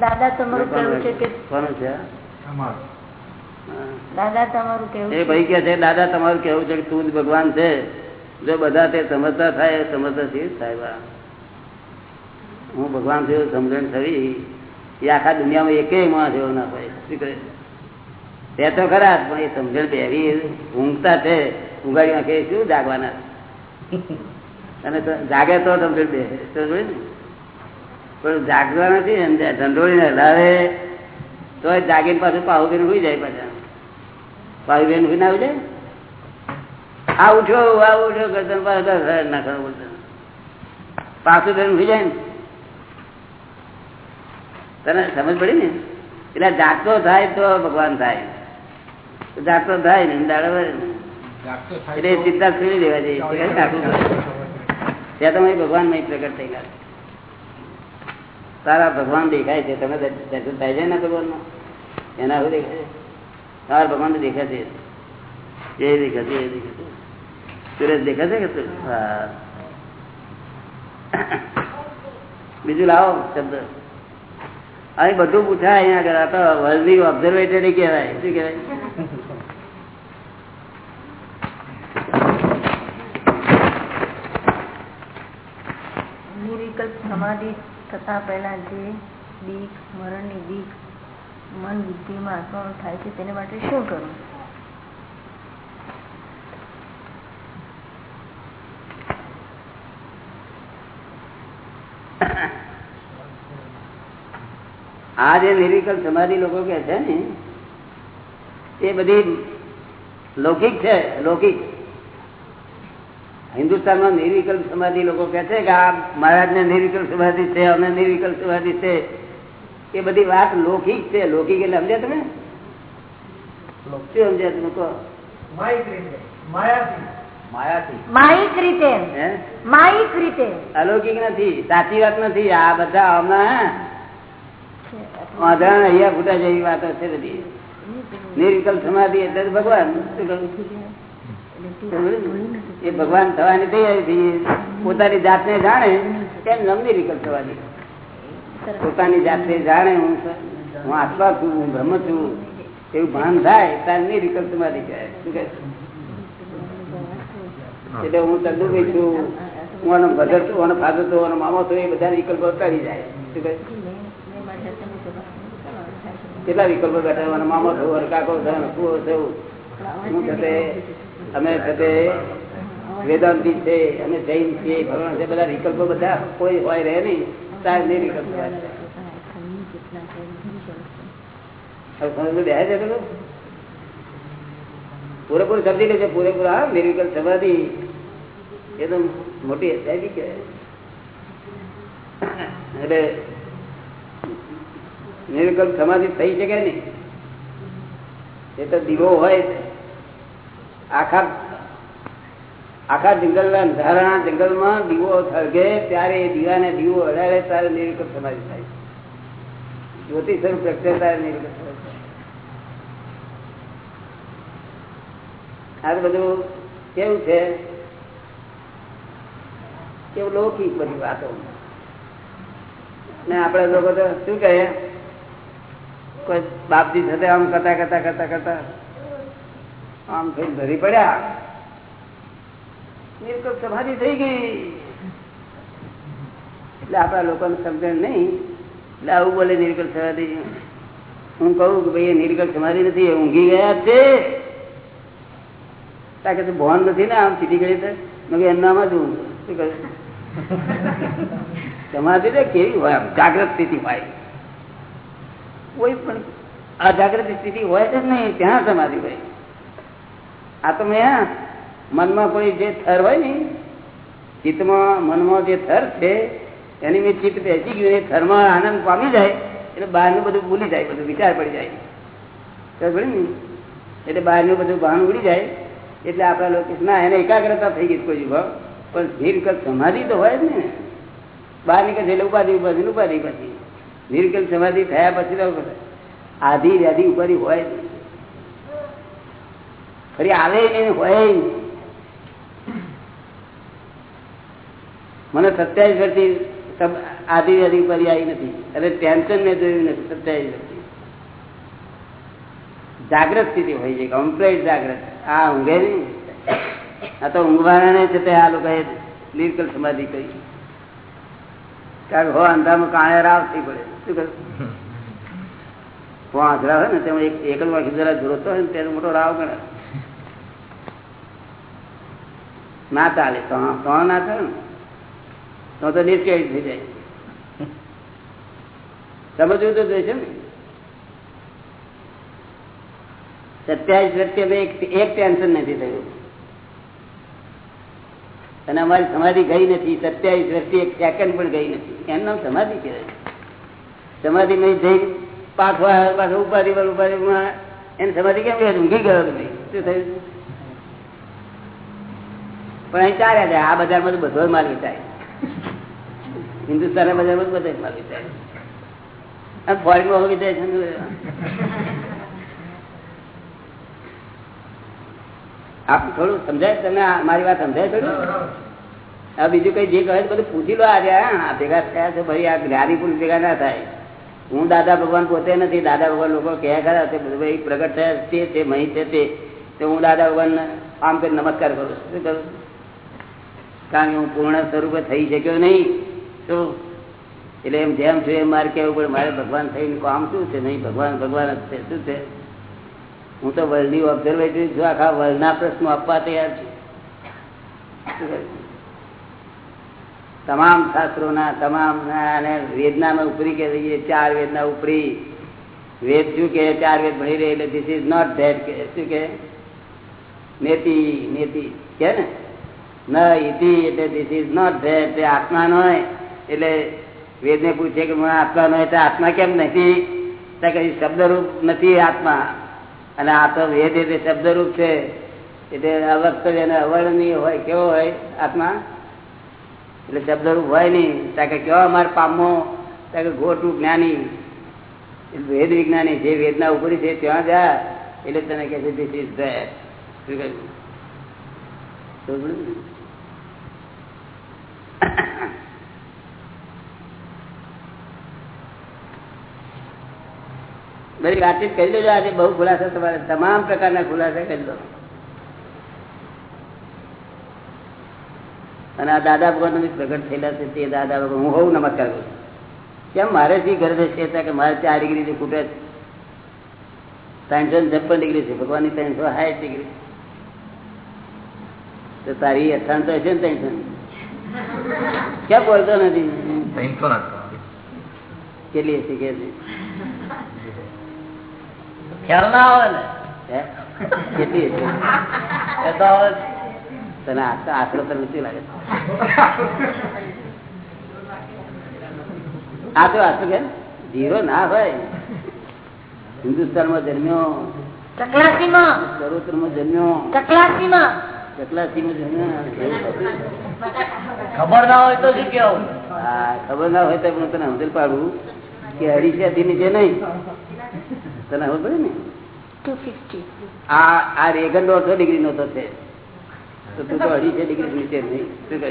દાદા તમારું કેવું છે કે કોનું છે? હા. દાદા તમારું કેવું એ ભાઈ કે છે દાદા તમારું કેવું છે કે તું જ ભગવાન છે. જો બધા તે સમજતા થાય સમજતા છે સાહેબ હું ભગવાન થયું સમજણ થવી. એ આખા દુનિયામાં એકેય માણસ એવો ના હોય. શું કહે તે તો ખરા પણ એ સમજણ પહેરી ઊંઘતા છે. ઊંઘાડી નાખે શું જાગવાના? અને જાગે તો સમજણ બે. ને? પણ જાગવા નથી ને ઢંઢોળીને હલાવે તો જાગીને પાછું પાહુબેન હોઈ જાય પાછા. પાહુબેન હોઈ ના જાય આ ઉઠ્યો આ ઉઠ્યો કરતા પાછું ના કરો બોલતા. પાછું બેન હોઈ જાય ને? તને સમજ પડી ને? એટલે જાગતો થાય તો ભગવાન થાય. જાગતો થાય ને દાડો એટલે ચિંતા છોડી દેવા જઈએ ત્યાં તમે ભગવાન નહીં પ્રગટ થયેલા તારા ભગવાન દેખાય છે. તમે દર- દર્શન થાય છે ને ભગવાન એના શું દેખાય તારા ભગવાન દેખાશે છે એ દેખાશે એ દેખાશે. સુરેશ દેખાશે કે તું? બીજું લાવો શબ્દ. અહીં બધું પૂછાય અહીંયા આગળ. આ તો વર્લ્ડની ઓબ્ઝર્વેટરી કહેવાય. શું કહેવાય? સમાધિ થતા પહેલા જે બીક, મરણની બીક, મન બુદ્ધિમાં અસર થાય છે, તેને માટે શું કરવું? આ જે નિર્વિકલ્પ સમાધિ લોકો કે છે ને એ બધી લૌકિક છે લૌકિક. હિન્દુસ્તાનમાં નિર્વિકલ્પ સમાધિ લોકો કે છે કે આ મહારાજને નિર્વિકલ્પ સમાધિ છે અમે નિર્વિકલ્પ સમાધિ છે. એ બધી વાત લૌકિક છે લૌકિક એટલે સમજ્યા તમે? શું સમજ્યા તમે કહો? માહિક રીતે હે? માહિક રીતે. અલૌકિક નથી સાચી વાત નથી. આ બધા હમણાં વાંધા અહીંયા ફૂટા જેવી વાતો છે બધી. નિર્વિકલ્પ સમાધિ એટલે ભગવાન. એ ભગવાન થવાની તૈયારી થઈ પોતાની જાતને જાણે તેમ નમની વિકલ્પ થવાની પોતાની જાતને જાણે હું હું આત્મા છું, હું બ્રહ્મ છું એવું ભાન થાય ત્યારે નહીં વિકલ્પ સમાધિ કહેવાય શું કહે? એટલે હું ચંદુભાઈ છું, હું આનો ભગત છું આનો ફાધર છું આનો મામો છું, એ બધા વિકલ્પો કરી જાય. શું કહે? કેટલા વિકલ્પો બેઠા મામા થયું કાકો થયું કુવો થયો. હું થતે અમે થશે વેદાંતિ છે, અને જૈન છે, ભગવાન છે, બધા વિકલ્પો બધા કોઈ હોય રહે નહીં. સાહેબ નહીં વિકલ્પ પૂરેપૂરું સમજી લેશે પૂરેપૂરા. હા નિર્વિકલ્પ સમાધિ. એ તો મોટી અત્યારી કહેવાય. એટલે નિર્વિકલ્પ સમાધિ થઈ શકે નહીં એ તો દીવો હોય આખા આખા જંગલ અંધારા જંગલમાં દીવો સળગે ત્યારે એ દીવાને દીવો અડાડે ત્યારે નિર્વિકલ્પ સમાધિ થાય. જ્યોતિ સ્વરૂપ પ્રગટે ત્યારે નિર્વિકલ્પ આ બધું કેવું છે? કેવું લૌકિક બધી વાતો ને આપડે લોકો તો શું કહે? કોઈ બાપજી સાથે આમ કરતા કરતા કરતા કરતા. આમ થઈ ધરી પડ્યા. નિર્કપ સમાધિ થઈ ગઈ. એટલે આપણા લોકોને સમજણ નહીં. એટલે આવું બોલે નિર્કલ સમાધિ. હું કહું કે ભાઈ, એ નિર્કલ સમાધિ નથી ઊંઘી ગયા છે. કારણ કે ભોન નથી ને આમ સીધી ગઈ મેં એમનામાં જ ઊંઘ. શું કહ્યું? સમાધિ કેવી હોય? જાગ્રત સ્થિતિ હોય. કોઈ પણ અજાગ્રત સ્થિતિ હોય જ નહીં, ત્યાં સમાધિ હોય. આ તો મેં મનમાં કોઈ જે થર હોય ને, ચિત્તમાં મનમાં જે થર છે, એની મેં ચિત્ત બેસી ગયું, એ થરમાં આનંદ પામી જાય, એટલે બહારનું બધું ભૂલી જાય, બધું વિચાર પડી જાય. ખબર ને? એટલે બહારનું બધું ભાન ઉડી જાય, એટલે આપણા લોકો ના, એને એકાગ્રતા થઈ ગઈ કોઈ ભાવ પણ ધીર સમાધિ તો હોય જ ને. બહાર નીકળે એટલે ઉપાધિ ઉપાધિ ઉપાધિ પછી નિર્કલ સમાધિ થયા પછી તો આધી વ્યાધી ઉપાધિ હોય ફરી આવે નહીં હોય. મને સત્યાવીસ વર્ષથી આધી વ્યાધી ઉપાધિ આવી નથી. અરે ટેન્શન મેં જોયું નથી સત્યાવીસ વર્ષથી. જાગ્રત સ્થિતિ હોય છે કમ્પ્લેટ જાગ્રત. આ ઊંઘે નહીં આ તો ઊંઘવાના છે તે આ લોકોએ નિર્કલ સમાધિ કરી. કારણ હો અંધામાં કાણે રાવ થઈ પડે. શું કરું? હો આંધળા હોય ને, તેમાં એક સત્યાવીસ વર્ષથી એક એક ટેન્શન નથી થયું. અને અમારી સમાધિ ગઈ નથી. સત્યાવીસ વર્ષથી એક સેકન્ડ પણ ગઈ નથી. એમ નામ સમાધિ કહેવાય. સમાધિ મેં થઈ આવ્યો, પાછો ઉપાધિ પર ઉપાધિ એને સમાધિ કેમ કહેવાય? ઊંઘી ગયો શું થયું? પણ અહીં ચાલ્યા જાય. આ બજારમાં બધો માલ વેચાય. હિન્દુસ્તાનના બજારમાં બધો માલ વેચાય. અને ફોરેનમાં છે આપ થોડું સમજાય તમે મારી વાત સમજાય થોડું? આ બીજું કઈ જે કહે બધું પૂછી લો આજે ભેગા થયા છે ભાઈ. આ જ્ઞાની પુરુષ ભેગા ના થાય. હું દાદા ભગવાન પોતે નથી, દાદા ભગવાન લોકો કહે ખરા તે ભાઈ પ્રગટ થયા તે તે મહી છે તે તે હું દાદા ભગવાન આમ કરી નમસ્કાર કરું શું કરું? કારણ કે હું પૂર્ણ સ્વરૂપે થઈ શક્યો નહીં. શું એટલે એમ જેમ છું એમ મારે કહેવું પડે, મારે ભગવાન થઈને કામ શું છે? નહીં, ભગવાન ભગવાન જ છે. શું છે? હું તો વર્લ્ડની ઓબ્ઝર્વેટરી છું આખા વર્લ્ડના પ્રશ્નો આપવા તૈયાર છું? તમામ શાસ્ત્રોના તમામ અને વેદનામાં ઉપરી કે છે, ચાર વેદના ઉપરી. વેદ શું કે ચાર વેદ ભણી રહી એટલે ધીસ ઇઝ નોટ ધેટ કે શું કે નેતિ નેતિ. કે ને? ન ઇતિ એટલે ધીસ ઇઝ નોટ ધેટ તે આત્મા ન હોય. એટલે વેદને પૂછે કે આત્મા હોય એટલે આત્મા કેમ નથી? ત્યાં કદી શબ્દરૂપ નથી આત્મા. અને આ તો વેદ એટલે શબ્દરૂપ છે. એટલે અવક્તવ્ય અને અવર્ણનીય હોય કેવો હોય આત્મા? એટલે શબ્દ રૂપ હોય નહીં. ત્યાં કે કેવા અમારે પામો? ત્યાં ગોટું જ્ઞાની. વેદ વિજ્ઞાની જે વેદના ઉપર છે ત્યાં જા. એટલે તને કહે છે ધીસ ઇઝ ધેટ બધી વાતચીત કરી દેજો આજે. બહુ ખુલાસા તમારે. તમામ પ્રકારના ખુલાસા કરી દો. અને આ દાદા ભગવાન પ્રગટ થયેલા છે તે દાદા ભગવાન. હું હોઉં નમસ્કાર કરું કેમ મારે શી ઘરે છે કે મારે ચાર ડિગ્રી છે ખૂટે છે. ત્રણસો છપ્પન ડિગ્રી છે. ભગવાનની ત્રણસો સાઠ ડિગ્રી. તો તારી અઠાણ તો હશે ને ત્રણસો ક્યાં બોલતો નથી? કેટલી હશે કે ખ્યાલ ના આવે ને. કેટલી હશે? તને આશરો તને શું લાગે. આ તો આ કે જીરો ના હોય. હિન્દુસ્તાનમાં જન્મ્યો. ખબર ના હોય તો શું કેવું? ખબર ના હોય તો હું તને સમજણ પાડું કે હરીશિયાથી નીચે નહીં. તને ખબર પડે ને? આ આ નો દોઢસો ડિગ્રી નો તો છે તો તું તો ડિગ્રી નીચે નહીં. શું કહે?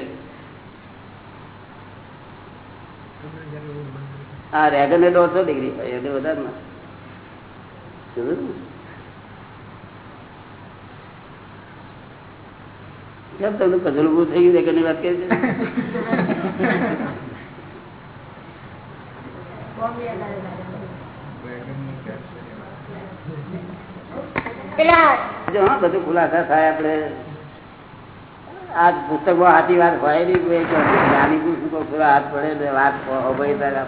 આ રેગન ને દોઢસો ડિગ્રી હોય એટલે વધારે ના? કેમ તમને કજલ થઈ ગયું રેગનની વાત કરી છે બધું ખુલાસા થાય આપણે. આ પુસ્તકમાં સાચી વાત હોય નહીં જ્ઞાની પુરુષ હાથ પડે ને વાત અભય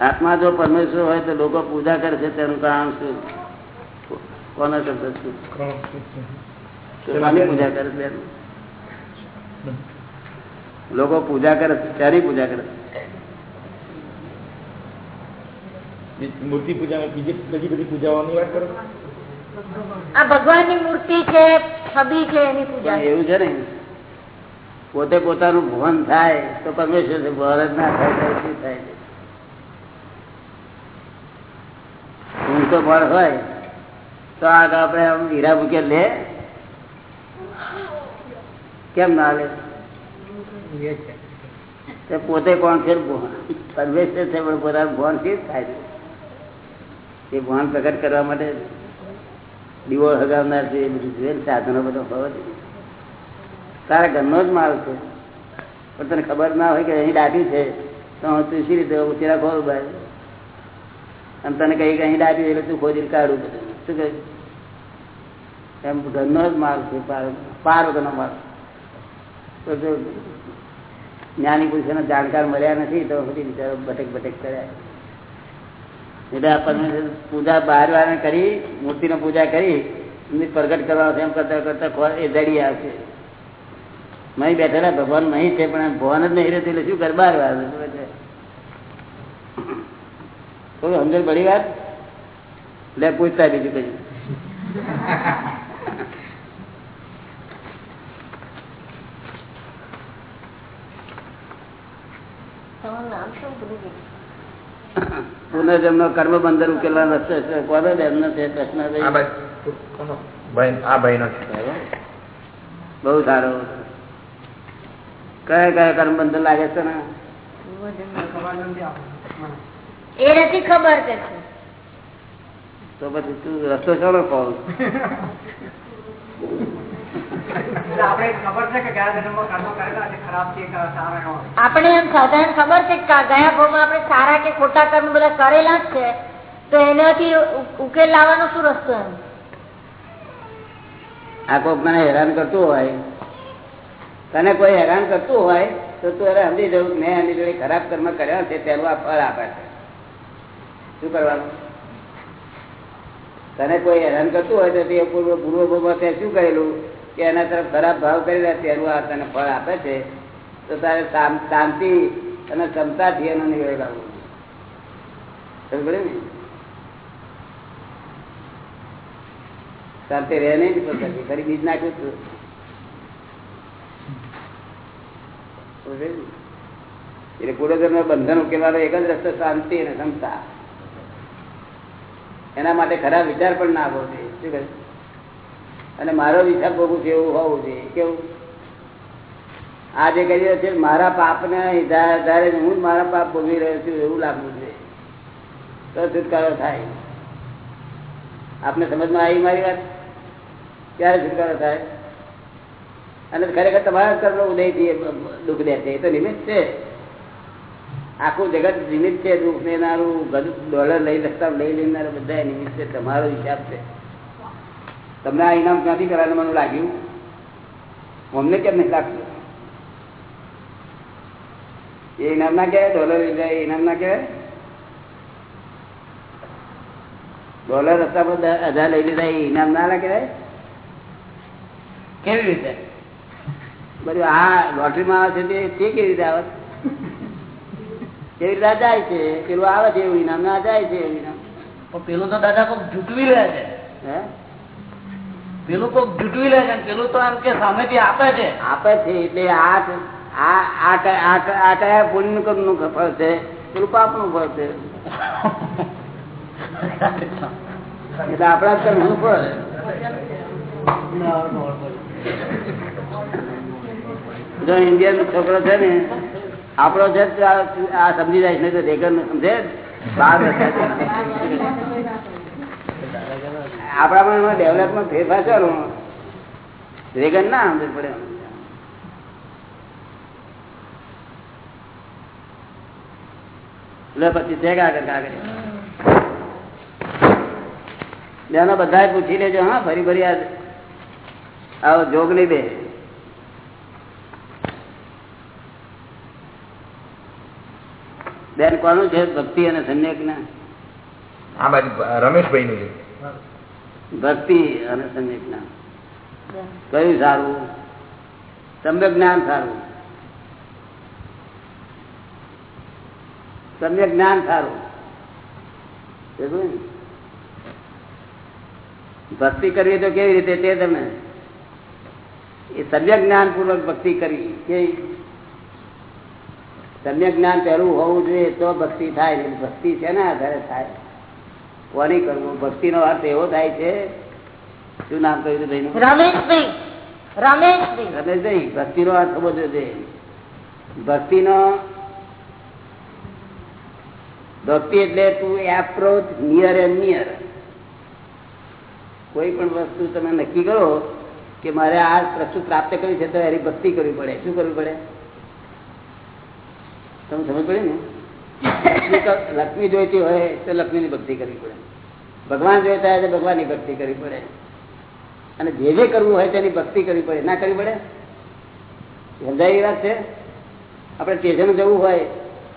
આત્મા જો પરમેશ્વર હોય તો લોકો પૂજા કરે છે, તેનું કારણ શું? કોને કરશે પૂજા કરે છે લોકો પૂજા કરે છે ક્યાંની પૂજા કરે મૂર્તિ પૂજા બીજી બધી બધી પૂજાઓની વાત કરો? આ ભગવાનની મૂર્તિ છે છબી છે એની પૂજા એવું છે ને પોતે પોતાનું ભવન થાય તો પરમેશ્વર છે ભવન જ ના થાય શું થાય ઊંચો બળ હોય તો આગળ આપણે આમ હીરા મૂકે લે. કેમ ના લે? પોતે કોણ છે? પરમેશ્વર છે પણ પોતાનું ભવન જ થાય છે? એ ભાન પ્રગટ કરવા માટે દીવો હગાવનાર છે, એ બધું જોઈએ સાધનો બધો ખબર છે. તારા ઘરનો જ માલ છે. પણ તને ખબર ના હોય કે અહીં ડાબી છે, તો હું તું શી રીતે ઉચેરા ખોરું ભાઈ? અને તને કહી કે અહીં ડાબી એટલે તું ખોદી કાઢું શું કહે? એમ ઘરનો જ માલ છે, પાર વગરનો માલ. તો જો જ્ઞાની પુરુષોને જાણકાર મળ્યા નથી, તો બધી બિચારો ભટક ભટક કર્યા. એટલે આપણને પૂજા બહાર વાર કરી, મૂર્તિનો પૂજા કરી પ્રગટ કરવા એમ કરતા કરતા એ દડી આવશે. મહી બેઠેલા ભગવાન નહીં છે, પણ ભગવાન જ નહીં રહેતી, એટલે શું કર બહાર વાર સમજણ પડી વાત? લે, પૂછતા બીજું કઈ. તમારું નામ શું ભૂલી ગઈ? પુનર્જન્મ કર્મ બંદર ઉકેલવા રસ્તો છે. કોનો એમનો છે? પ્રશ્ન આ ભાઈ. કોનો? ભાઈ આ ભાઈ નો છે. બહુ સારો. કયા કયા કર્મ બંધન લાગે છે ને એ નથી ખબર કે તો પછી તું રસ્તો ચાલો કહું આપણે એમ સાધારણ ખબર છે કે ગયા ભાવમાં આપણે સારા કે ખોટા કર્મ બધા કરેલા જ છે તો એનાથી ઉકેલ લાવવાનો શું રસ્તો એમ? આ કોક મને હેરાન કરતું હોય. તને કોઈ હેરાન કરતું હોય તો તું એને સમજી જવું મેં એની જોડે ખરાબ કર્મ કર્યા છે તેનું આ ફળ આપે છે. શું કરવાનું? તને કોઈ હેરાન કરતું હોય તો તે પૂર્વ પૂર્વ ભોગમાં તે શું કરેલું? કે એના તરફ ખરાબ ભાવ કરી રહ્યા તેનું આ તને ફળ આપે છે, તો તારે શાંતિ અને ક્ષમતાથી એનો નિવેડો લાવવો ને? શાંતિ રહે નહીં ફરી બીજ નાખ્યું તું. સમજે ને? એટલે પૂર્વજન્મ બંધન ઉકેલવાનો એક જ રસ્તો શાંતિ અને ક્ષમતા. એના માટે ખરાબ વિચાર પણ ના આવવો જોઈએ. શું કહે? અને મારો વિચાર ભોગવું છે એવું હોવું જોઈએ? કેવું? આ જે કહી રહ્યો છે, મારા પાપને આધારે હું મારા પાપ ભોગવી રહ્યો છું એવું લાગવું જોઈએ. તો છુટકારો થાય. આપને સમજમાં આવી મારી વાત? ક્યારે છુટકારો થાય? અને ખરેખર તમારા કર્મ ઉદયથી દુઃખ દે છે. એ તો નિમિત્ત છે. આખું જગત નિમિત્ત છે. દુઃખ દેનારું ડોલર લઈ લખતા લઈ લેનારું બધા નિમિત્ત છે. તમારો હિસાબ છે. તમને આ ઇનામ ક્યાંથી કરવાનું મને લાગ્યું? અમને કેમ નહીં લાગતું? એ ઇનામ ના કહેવાય ડોલર એ ઇનામ ના કહેવાય ડોલર રસ્તા પર અધા લઈ લીધા એ ઇનામ ના કહેવાય કેવી રીતે? બધું આ લોટરીમાં આવે છે તે કેવી રીતે આવે? કેવી રીતે જાય છે? પેલું આવે છે એવું ઇનામ ના જાય છે એવું ઇનામ. પેલું તો દાદા કોઈ જૂટવી રહ્યા છે. હે? પેલું કોક જુટવી લે છે પેલું તો એમ કે સામેથી આપે છે. આપે છે એટલે આ આ કયા પુણ્યનું ફળ છે. પેલું પાપનું ફળ છે. એટલે આપણા કર્મનું ફળ જો ઇન્ડિયન છોકરો છે ને, આપણો છે આ- સમજી જાય નહીં તો રેગન સમજે બાર આપણામાં ડેવલપમાં ફેરફાર ચાલુ રેગન ના સમજ પડે પછી છે કાગળ. કાગળ બધા પૂછી લેજો, હા, ફરી ફરી આવો જોગ નહીં બે. બેન, કોનું છે? ભક્તિ અને સંન્યાસ ના આ બાજુ રમેશભાઈ નું છે. ભક્તિ અને સમય જ્ઞાન કયું સારું? સમ્યક જ્ઞાન સારું. સમ્યક જ્ઞાન સારું? ભક્તિ કરવી તો કેવી રીતે તે તમે? એ સમ્યક જ્ઞાન પૂર્વક ભક્તિ કરી. કેવી સમ્યક જ્ઞાન પહેલું હોવું જોઈએ તો ભક્તિ થાય. ભક્તિ છે ને આધારે થાય? કોની કરવું. ભક્તિનો અર્થ એવો થાય છે શું નામ કહ્યું ભાઈ રમેશભાઈ. રમેશભાઈ. ભક્તિ ભક્તિનો અર્થ સમજવો છે ભક્તિનો ભક્તિ એટલે તું એપ્રોચ નિયર એન્ડ નિયર કોઈ પણ વસ્તુ તમે નક્કી કરો કે મારે આ વસ્તુ પ્રાપ્ત કરવી છે તો એની ભક્તિ કરવી પડે. શું કરવી પડે? તમે સમજ પડે ને? લક્ષ્મી જોઈતી હોય, તો લક્ષ્મીની ભક્તિ કરવી પડે. ભગવાન જોઈતા હોય તો ભગવાનની ભક્તિ કરવી પડે. અને જે જે કરવું હોય તેની ભક્તિ કરવી પડે. ના કરવી પડે? સમજાય એ વાત છે? આપણે સ્ટેશન જવું હોય,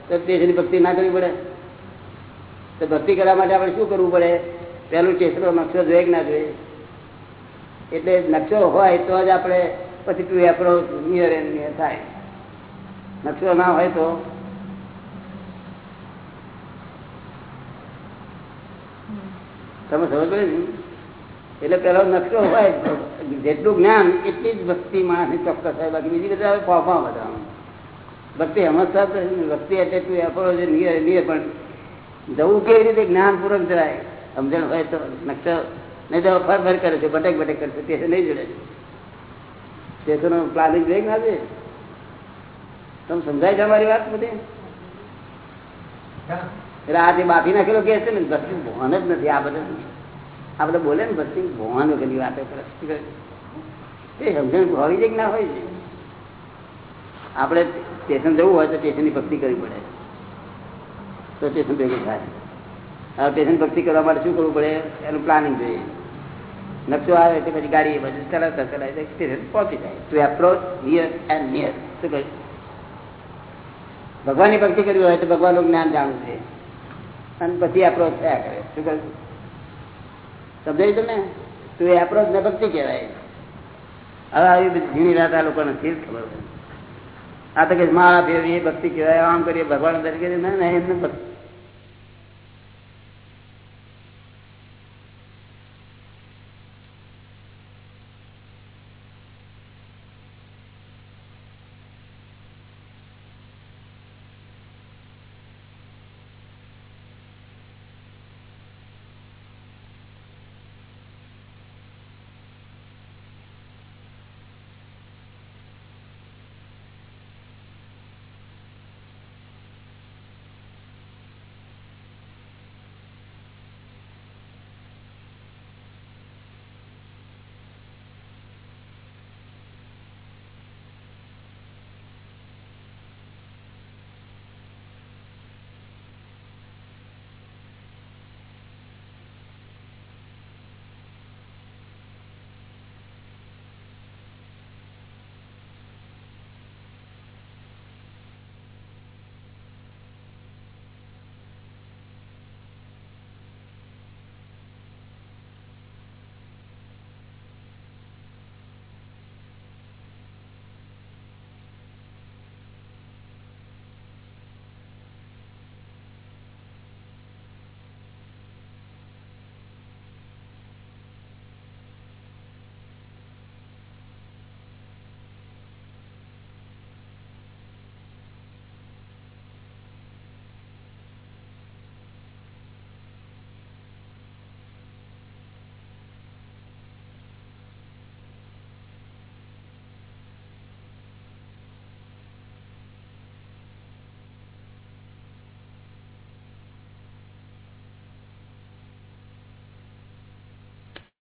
તો સ્ટેશનની ભક્તિ ના કરવી પડે. તો ભક્તિ કરવા માટે આપણે શું કરવું પડે? પહેલું સ્ટેશનનો નકશો જોઈએ કે ના જોઈએ? એટલે નકશો હોય તો જ આપણે પછી to approach near and near થાય. નકશો ના હોય તો તમે સમજ પડે એટલે પેલો નકશો હોય જેટલું જ્ઞાન, એટલી જ ભક્તિ માણસની ચોક્કસ હોય બાકી બીજી બધા ફોફા બધા ભક્તિ સમજતા ભક્તિ એટલે તું છે, નિયર નિયર. પણ જવું કેવી રીતે જ્ઞાનપૂર્વક જરાય સમજણ હોય તો નકશો નહીં તો ફર ફર કરે છે, ભટક કરે છે. તે નહીં જોડે. સ્ટેશનો પ્લાનિંગ જોઈ ના છે તમે સમજાય છે અમારી વાત બધી? એટલે આ જે બાફી નાખેલો કે છે ને ભક્તિ ભોન જ નથી. આ બધા આ બધા બોલે ને ભક્તિ ભોન વગરની વાતો કરે સમજણ હોવી છે ના હોય છે. આપણે સ્ટેશન જવું હોય તો સ્ટેશનની ભક્તિ કરવી પડે. તો સ્ટેશન ભેગું થાય. હવે સ્ટેશન ભક્તિ કરવા માટે શું કરવું પડે? એનું પ્લાનિંગ જોઈએ. નકશો આવે એટલે પછી ગાડી બાજુ ચલાવતા ચલાવતા સ્ટેશન પહોંચી જાય. To approach near and near શું કહ્યું ભગવાનની ભક્તિ કરવી હોય તો ભગવાનનું જ્ઞાન જાણવું છે અને પછી એપ્રોચ થયા કરે. શું કહ્યું? સમજાયું તમે તું એ એપ્રોચ ને ભક્તિ કહેવાય? હવે આવી બધી ઝીણી રાત આ લોકોને નથી ખબર. આ તો કે માળા ફેરવી એ ભક્તિ કહેવાય, આમ કરીએ, ભગવાન તરીકે. ના એમને ભક્તિ